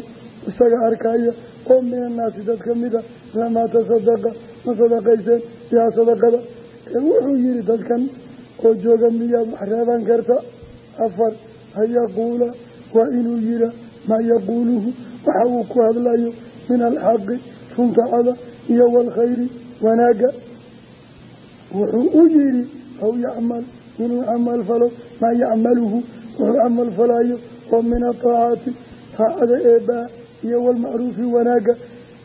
isaga arkaya oo min annaasi dad ka mida lamaa tasadaqa ma sadaqayseen bihaa sadaqada. Ee wuxuu yihi dadkan oo jooga miyaad wax reeban karta. Afar ha yaquula waa inuu yira maa yaquuluhu waxa uu ku hadlayo min alxaqi runtacada iyo waalkhayri wanaagga wuxuu u yidhi aw yacmal inuu camal falo maa yacmaluhu wuxuu camal falayo oo min ataacaati taacada eebbaa iyo walmacruufi wanaagga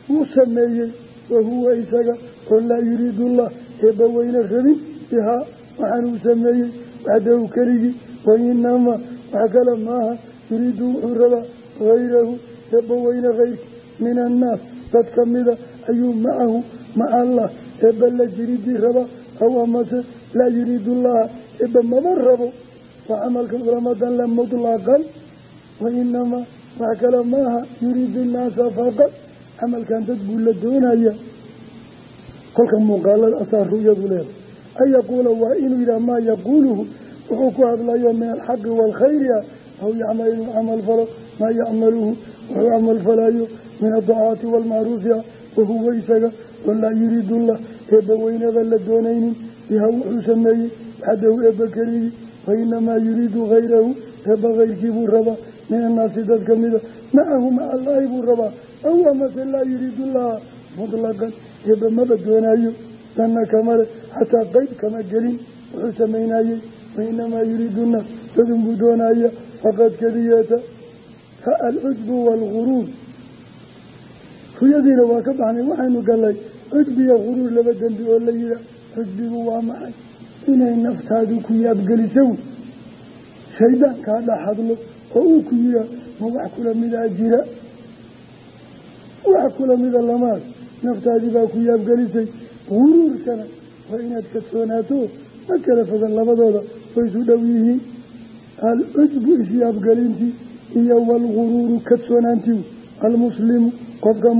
wuu sameeyey wahuwa isaga oo laa yuriidullah eebba weyne rabin bihaa waxaan uu sameeyey waxdahu keligii wainamaa wax kale maaha yuriidu wuxuu rabaa dad ka mida ayuu maca allah eebba la jiridii rabaa aw amase laa yuriidullaha eebba maba rabo. Waa camalka culamadan la mutlaqan wainamaa wax kale maaha yuriidu innaasa faqad camalkan dad buu la doonaya. Kolka muuqaalada asaa ru'yadu leedahay an yaquula waa inuu yidhaha maa yaquuluhu wuxuu ku hadlayo min alxaqi waalkhayri ah. Aw yacmal inuu camal falo maa yacmaluhu wuxuu camal falayo min oo laa yuriidullah eebba weynaba la doonaynin. Biha wuxuu sameeyey waxdahu eebba keligii wainamaa yuriidu hayrahu eebba hayrkii buu rabaa. Min annaasi dad ka mida macahu maca allaahi buu rabaa. Aw laa yuriidullaha mutlaqan eebba maba doonaayo. Danna kamale xataa qeyb kama gelin. Wuxuu samaynayey wainamaa yuriidu nnaas dadun buu doonaya faqad keliyeeta fa alcujbu waalguruur ruyadiina waa ka baxnay waxaynu galay cujbiya guruur laba dembi oo la yihaa cujbigu waa maxay? Inay naftaadu ku yaabgeliso shaydaan kaa dhex hadlo oo uu ku yihaa ma wax kula midaa jira? Wax kula mida lamaad. Naftaadii baa ku yaabgelisay. Guruurkana waa inaad kadsoonaato ma kala fogan labadooda way isu dhow yihiin. Alcujbu isyaabgelintii iyo waalguruuru kadsoonaantii almuslimu qofka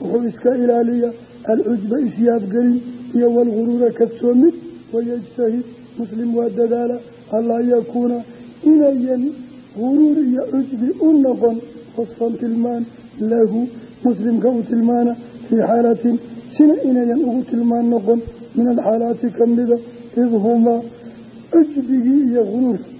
wuxuu iska ilaaliyaa alcujba isyaabgelin iyo waalguruura kadsoomid wayajtahid muslim waa dadaala allaa yakuuna inayan guruur iyo cujbi u noqon wasfan tilmaan lahu muslimka u tilmaana fii xaalatin sina inayan ugu tilmaan noqon min alxaalaati ka mida id humaa cujbigii iyo guruurki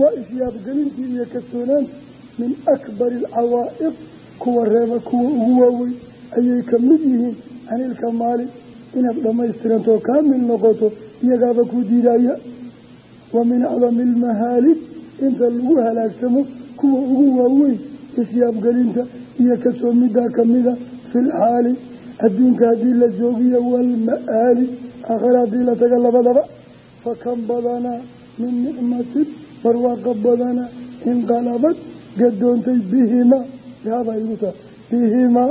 waa isyaabgelintii iyo kasoonaanti min akbari alcawaa'iq kuwa reeba kuwa ugu waaweyn ayay ka mid yihiin canilkamaali inaad dhammaystirantoo kaamil noqoto iyagaaba ku diidaya. Wa min acdami almahaalig inta lagu halaagsamo kuwa ugu waaweyn isyaabgelinta iyo kasoomidaa kamida fi lxaali adduunka haddii la joogiyo waalma'aali aakhare haddii la taga labadaba. Fa kan badanaa min nicmatin barwaaqa badanaa inqalabad gadoontay bihimaa yaabaa igu taha bihimaa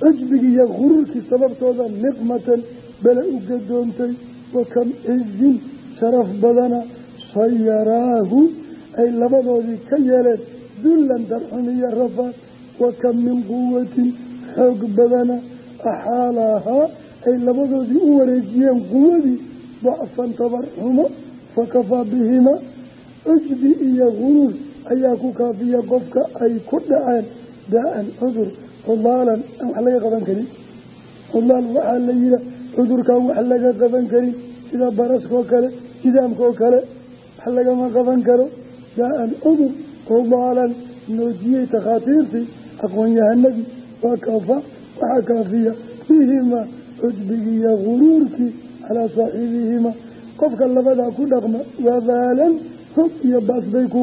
cujbigii iyo guruurkii sababtooda niqmatan bele u gadoontay wa kam cizin sharaf badana sayaraahu ay labadoodii ka yeeleen dullan darxum iyo rafaad wa kam min quwatin xoog badana axaalahaa ay labadoodii u wareejiyeen quwadii dacfan tabarxumo fa kafaa bihimaa cujbi iyo guruur ayaa ku kaafiya qofka ay ku dhaceen daa-an cudur cudaalan aan wax laga qaban karin. Cudaal waxaa la yihaa cudurkaan wax laga qaban karin. Sida baraskoo kale jidaamkaoo kale wax lagama qaban karo. Daa-an cudur cudaalan noojiyey takhaatiirtii aqoon-yahanadii waa kaafa waxaa kaafiya bihimaa cudbigiiyo guruurkii calaa saaxiibihima. Qofka labadaa ku dhaqma wabaalan hog iyo baas bay ku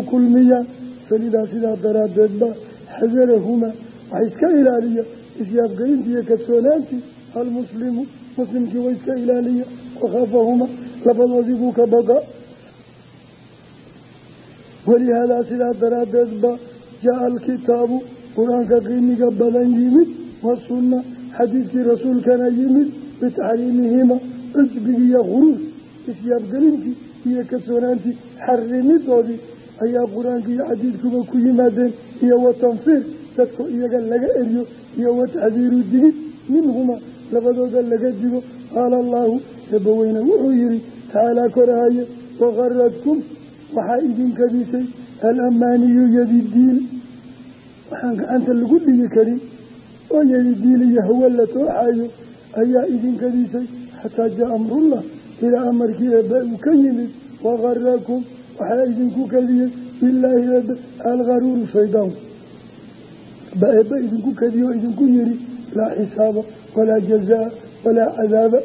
wax iska ilaaliya isyaabgelintii iyo kadsoonaantii almuslimu muslimkii wa iska ilaaliya wakhaafahuma labadoodii buu ka baqa. Walihaadaa sidaa daraaddeed ba jaa alkitaabu qur'aanka qiimiga badan yimid wasunna xadiidkii rasuulkana yimid bitaxriimihima cujbigiiyo huruur isyaabgelintii iyo kadsoonaantii xarimidoodii ayaa qur'aanka iyo xadiidkuba ku yimaadeen iyo dadku iyaga laga eriyo iyo wataxdiiru digid minhuma labadooda laga digo. Qaala allaahu eebbaweyne wuxuu yihi tacaalaa korahaye wakaradkum waxaa idinkadisay alamaaniyu yadidiil waxaan gacanta lagu dhigi karin. Oo yadidiil iyo hawa la tooxayo ayaa idinkadisay xataa jaa amrullah ilaa amarkii eebba uu ka yimid wakarakum waxaa idinku kadiyey bilaahi eebbe algaruuru shaydaan ba eebba idinku kadiyo idinku yiri laa xisaaba walaa jazaa walaa cadaaba.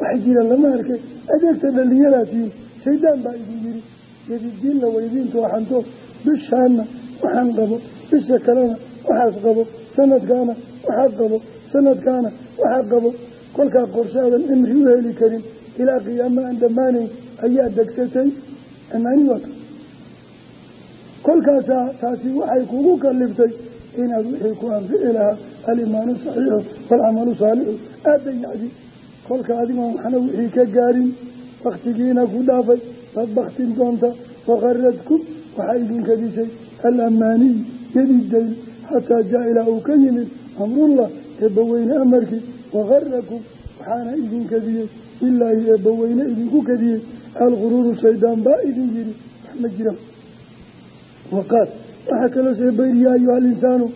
Waxa jira lama arkay adeegta dhallinyaraatiin shaydaan baa idin yiri. Yadidiinna waydiinta waxanto bishaana waxaan qabo bisha kalena waxaas qabo sanadkaana waxaad qabo sanadkaana waxaad qabo. Kolkaa qorshaadan cimri u heli karin ilaa qiyaamo aan dhammaanayn ayaa degsatay amaani waata kolkaasaa taasi waxay inaad wixii ku anfici lahaa alimaanu saxiixu waalcamalu saalixu aada dayacdi kolka adigoon waxna wixii ka gaarin waktigiina ku dhaafay baad baktin doonta wakaradkum waxaa idinka dishay alamaaniy yadi dayl xataa jaa ilaa uu ka yimid amrullah eebbaweyne amarkii wakarakum waxaana idin kadiyey ilaahi eebbaweyne idinku kadiyey alguruuru waxaa kaloo seebayri yaa ayuha alinsaanu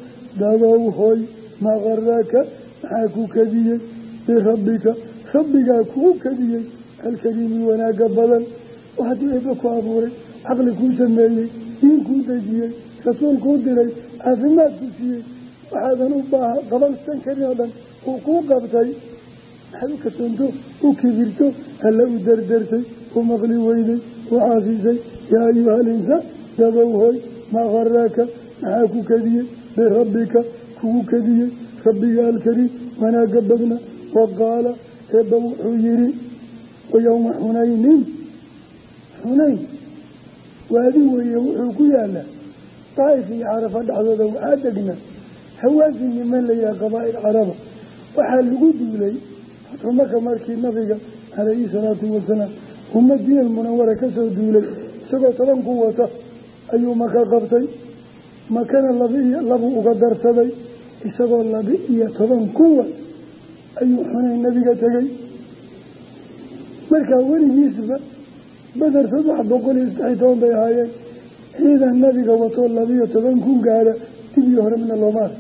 dadow hooy maa qaraka maxaa ku kadiyey birabbika rabbigaa kuu kadiyey alkariimi wanaagga badan. Haddii eebbe ku abuuray caqli kuu sameeyey diin kuu dejiyey rasuul kuu diray caafimaad ku siiyey waxaadan u baaha qabansan karin oo dhan uu kuu qabtay maxaad u kasoonto u kibirto alla u maqli weyday u maa qaraka maxaa ku kadiyey birabbika kugu kadiyey rabbiga alkariim wanaagga badna wa qaala eebba wuxuu yihi wayowma xunaynin xunayn waadi weeye wuxuu ku yaalaa daa'if iyo carafa dhexdooda waxaa degnaa hawaasin niman layihaha qabaa'il caraba waxaa lagu duulay fatxumaka markii nabiga calayhi salaatu wasalaam ummadiina almunawara ka soo duulay isagoo toban ku wata ayuu maka qabtay. Makana iyo labuu uga darsaday isagoo laba iyo toban kuwa ayuu xunayn nabiga tegey. Markaa weligiisba beder saddex boqol iyo saddex toban bay ahaayeen. Ciidan nabiga watoo labiyo toban kun gaara dibio hore midna loomaar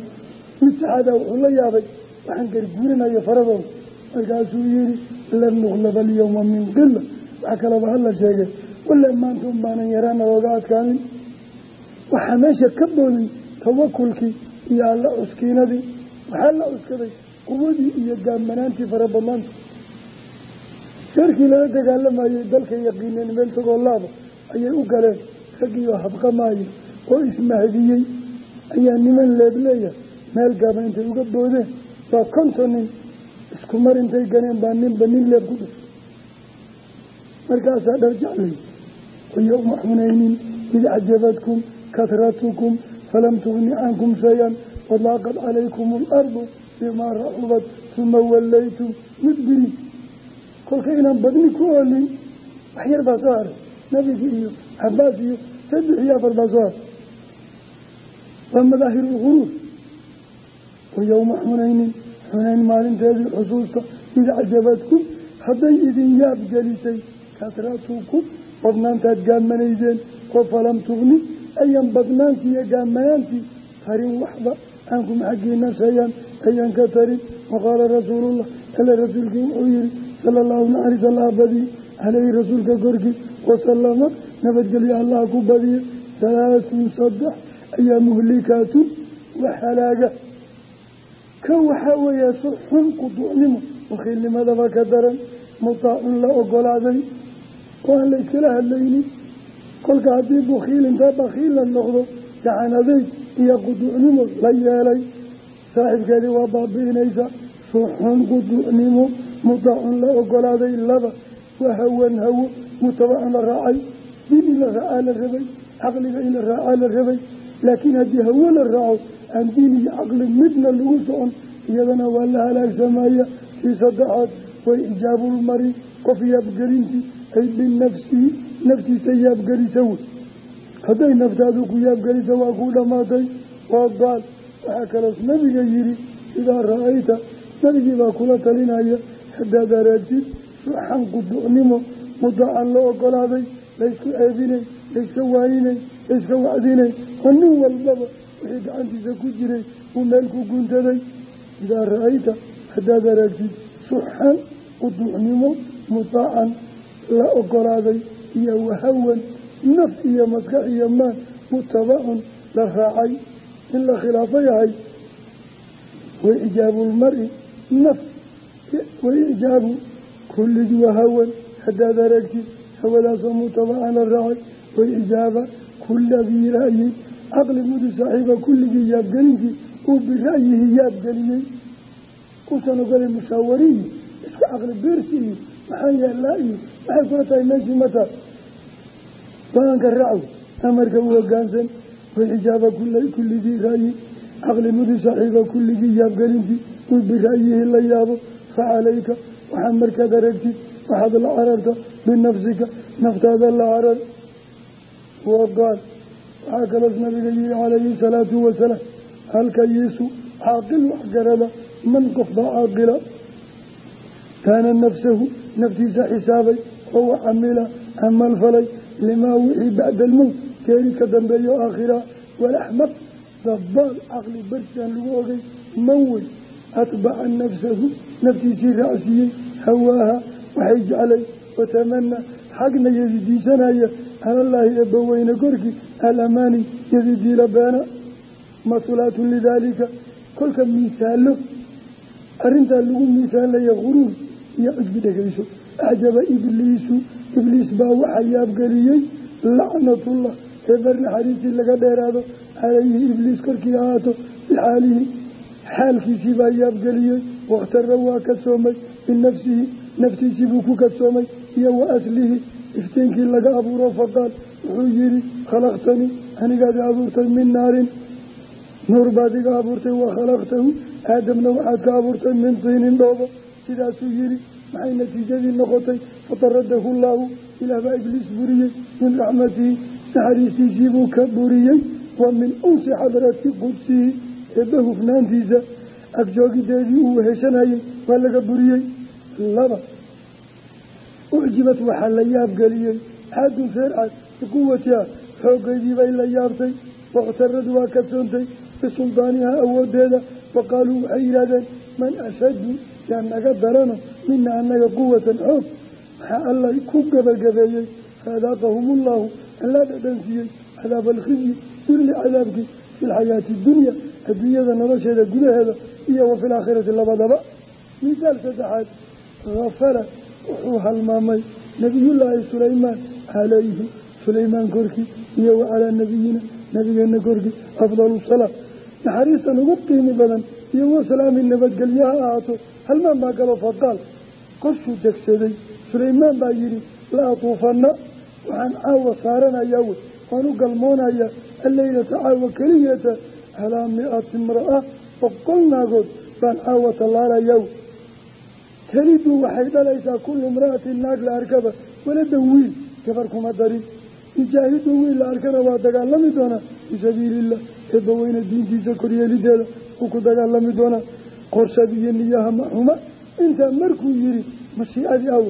mid saxaadaa wuxuu la yaabay waxaan garguurinayo faradooda markaasuu yihi lan nuqlaba alyawma min qila wax kalaba hala sheegay wale maanta un baanan yaraana ooga adkaanin waxaa meesha ka boodin tawakulkii iyo alla cuskiinadii waxaa la cuskaday quwadii iyo gaamanaantii farabadnaanta reerkii lala dagaalamayey dalka yaqiineen meel tagoo laaba ayay u galeen. Raggiioo habqamaaya oo ismahdiyey ayaa niman leebleeya meel gaaba intay uga boodeen. Waa konton nin isku mar intay ganeen baa ninba nin leeb ku dhufay markaasaa dhar jeclay wayowma xunaynin id kahratukum falam tugni cankum shay-an wadaaqad calaykum alardu bimaa raxubat uma wallaytum mudbiriin kolka inaan badni ku oolin wax yar baa soo haray nabigi iyo cabaas iyo saddex iyo afar baa soo haray waa madaahiru lguruur wa yowma xunaynin xunayn maalinteedii xusuusta id cajabadkum hadday idin yaab gelisay kasratukum badnaantaad gaamanayseen oo falam tugni ayan badnaantii iyo gaamanaantii tarin waxba cankum xaggiina shayan ayan ka tarin waqaala rasuulullah ala rasuulkii wuxuu yihi sala allahu naxaris allaha badiye caleyhi rasuulka korkii wasalama nabadgelyo allaha ku badiye halaatun saddex ayaa muhlikaatun wax halaaga. Ka waxaa weeye surxun quduucnimo wakiilnimadaba ka daran mutaacun la ogolaaday oo aan la iskala hadlaynin kolka haddii bukiil intaa bakiil la noqdo gacanadayd iyo quduucnimo la yeelay saaxiibkeedii waa baabi'inaysa surxun quduucnimo mutaacun la ogolaaday laba waa hawan hawo mutabacan la raacay din in la raacaa la rabay caqliga in la raacaa la rabay laakiin haddii hawo la raaco aan diin iyo caqli midna lagu socon iyadana waa la halaagsamaya kii saddexaad way ijaabulmari qof yaabgelintii ay binafsihi naftiisa yaabgelisa wey hadday naftaadu ku yaabgelisa waa kuu dhammaatay waa gaal waxaa kaloos nabiga yihi idaa ra'ayta nabigii baa kula talinaya haddaad aragtid suxan quducnimo mudaacan la ogolaaday laysku ceebinay layska waayinay layska wacdinay oo nin walbaba wixii gacantiisa ku jiray uu meel ku guntaday idaa ra'ayta haddaad aragtid suxan quduucnimo mudaacan la ogolaaday iyo wahawan naf iyo maskax iyo maan mutabacun la raacay in la khilaafo yahay wa icjaabu lmari naf wa icjaabu kulligii wahawan haddaad aragtid hawadaasoo mutabacan la raacay wa ijaaba kula dii ra'yin caqli mudu saaxiiba kulligii yaabgelinkii uu bira'yihi yaabgeliyey usan maxaa yeelaa iyo waxay kula tahay meeshii mataa go'aanka racw amarka u hogaansan waxijaaba kulli dii ra'yi caqli mudu saaxiiba kulligii yaabgelintii uu bira'yihi la yaabo facalayka waxaa markaad aragtid waxaad la cararta binafsika naftaada la carar waa gaal waxaa kaloos nabiga yihi calayhi salaatu wasalaam halkayiisu caaqil waxgarada kaana nafsahu naftiisa xisaabay oo camila camal falay limaa wixii bacda almowt geeri ka dambeeyo aakhira walaxmaq dabaal caqli barsiaan lagu ogay man wey atbaca nafsahu naftiisii raacsiiyey hawaaha waxay jeclay watamana xagna yadidiisanaya calallaahi eebbaweyne korkii alamaani yadidiila beena masulaatun lidaalika kolka miisaalo arrintaa lagu miisaalaya quruur iyo cudbi dhegayso acjaba ibliisu ibliis baa waxaa yaabgeliyey lacnatullah eebar naxariistii laga dheeraado calayhi ibliis korkii ahaato bixaalihi. Xaalkiisii baa yaabgeliyey wakhtara waa kadsoomay binafsihi naftiisii buu ku kadsoomay iyo wa aslihi iftiinkii laga abuuro faqaal wuxuu yihi khalaqtanii anigaad abuurtay min naarin. Nuur baad iga abuurtay wa khalaqtahu. Aadamna waxaad ka abuurtay min sidaasuu yihi maxay natiijadii noqotay? Fataradahu llaahu ilaah baa ibliis buriyey min raxmatihi naxariistiisii buu ka buriyey wa min unsi xadrati qudsihi eebba hufnaantiisa agjoogideedii uu weheshanayey waa laga buriyey. Laba ucjibat waxaa la yaabgeliyey xaadun reer caad biquwatiha xooggeydii bay la yaabtay. Wakhtarad waa kadsoontay bisuldaaniha awooddeeda wa qaaluu waxay yidhahdeen man ashaddu yaa naga darano mina annaga quwatan xoog. Maxaa alla ku gabagabeeyey. Faadaaqahum ullahu allaa dhadhansiiyey cadaaba alkhizyi dulli cadaabkii fi lxayaati dunya adduunyada nolosheeda gudaheeda iyo wa fi laakhirati labadaba. Misaal saddexaad hafala wuxuu halmaamay nabiyullaahi sulaymaan calayhi sulaymaan korkii iyo wa calaa nabiyina nabigeena korkii afdalu salaa naxariistan ugu qiimi badan iyo wasalaami nabadgelyo ha ahaato halmaan baa galo faqaal korshuu degsaday sulaymaan baa yidhi la atuufanna waxaan caawa saaranayaa wey waan u galmoonayaa alleylata caawa keligeeta calaa mi-ati imra'a boqol naagood baan caawa tallaalayaa. Wey telidu waxay dhalaysaa kullu imra'atin naag la arkaba walada wiil gabar kuma darin yujaahidu wiil la arkana waa dagaalami doonaa fii sabiiliillah eebbaweyne diintiisa koryeelideeda uu ku dagaalami doonaa qorshadi iyo niyaha maxuma intaa markuu yidhi mashiicadii aw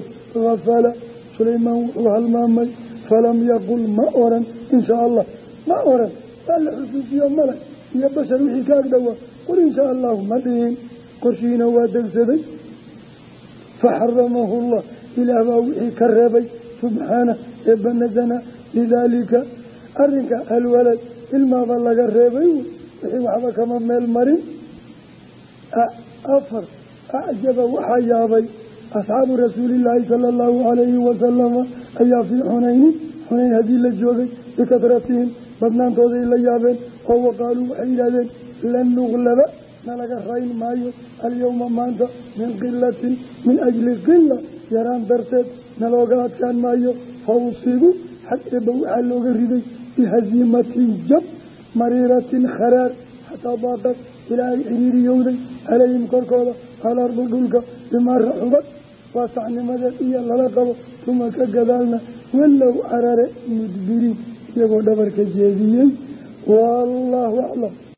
hafala sulaymaan wuxuu halmaamay falam yaqul ma oran inshaa allah ma oran waa la xusuusiyo malag iyo bashar wixii ka agdhowaa qul inshaa allahu ma dhihin qorshihiina waa degsaday. Faxaramahu llah ilaah baa wixii ka reebay subxaanah eebba nasana lidaalika arrinka alwalad ilmaaba laga reebay wixii waxba kama meel afar acjaba waxaa yaabay asxaabu rasuulillaahi sala allahu calayhi wasalama ayaa fii xunaynin xunayn haddii la joogay bikatratihim badnaantooday la yaabeen oo waqaaluu waxay yidhahdeen lan nuqlaba nalaga rayn maayo alyowma maanta min qilatin min ajli qila yaraan darteed nalooga adkaan maayo fa usiibu xag eebba waxaa looga riday bihaziimatin jab mariiratin kharaar xataa ilaa ay ciriiriyowday calayhim korkooda alardu dhulka bimaa raxubad waa saxnimadeed iyo lala qabo tuma ka gadaalna wallow carare mudbiriin iyagoo dhabarka jeediyey. Wallaahu aclam